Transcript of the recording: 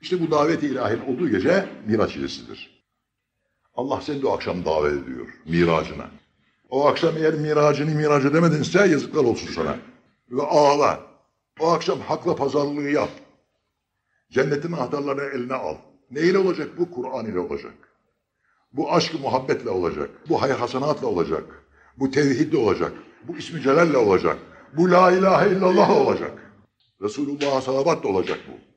İşte bu davet-i ilahinin olduğu gece Miraç gecesidir. Allah seni de o akşam davet ediyor miracına. O akşam eğer miracını miraç edemedinse yazıklar olsun sana. Ve ağla. O akşam hakla pazarlığı yap. Cennetin anahtarlarını eline al. Neyle olacak bu? Kur'an ile olacak. Bu aşk muhabbetle olacak. Bu hayır hasanatla olacak. Bu tevhidle olacak. Bu ismi celalle olacak. Bu la ilahe illallah olacak. Resulullah'a salavat da olacak bu.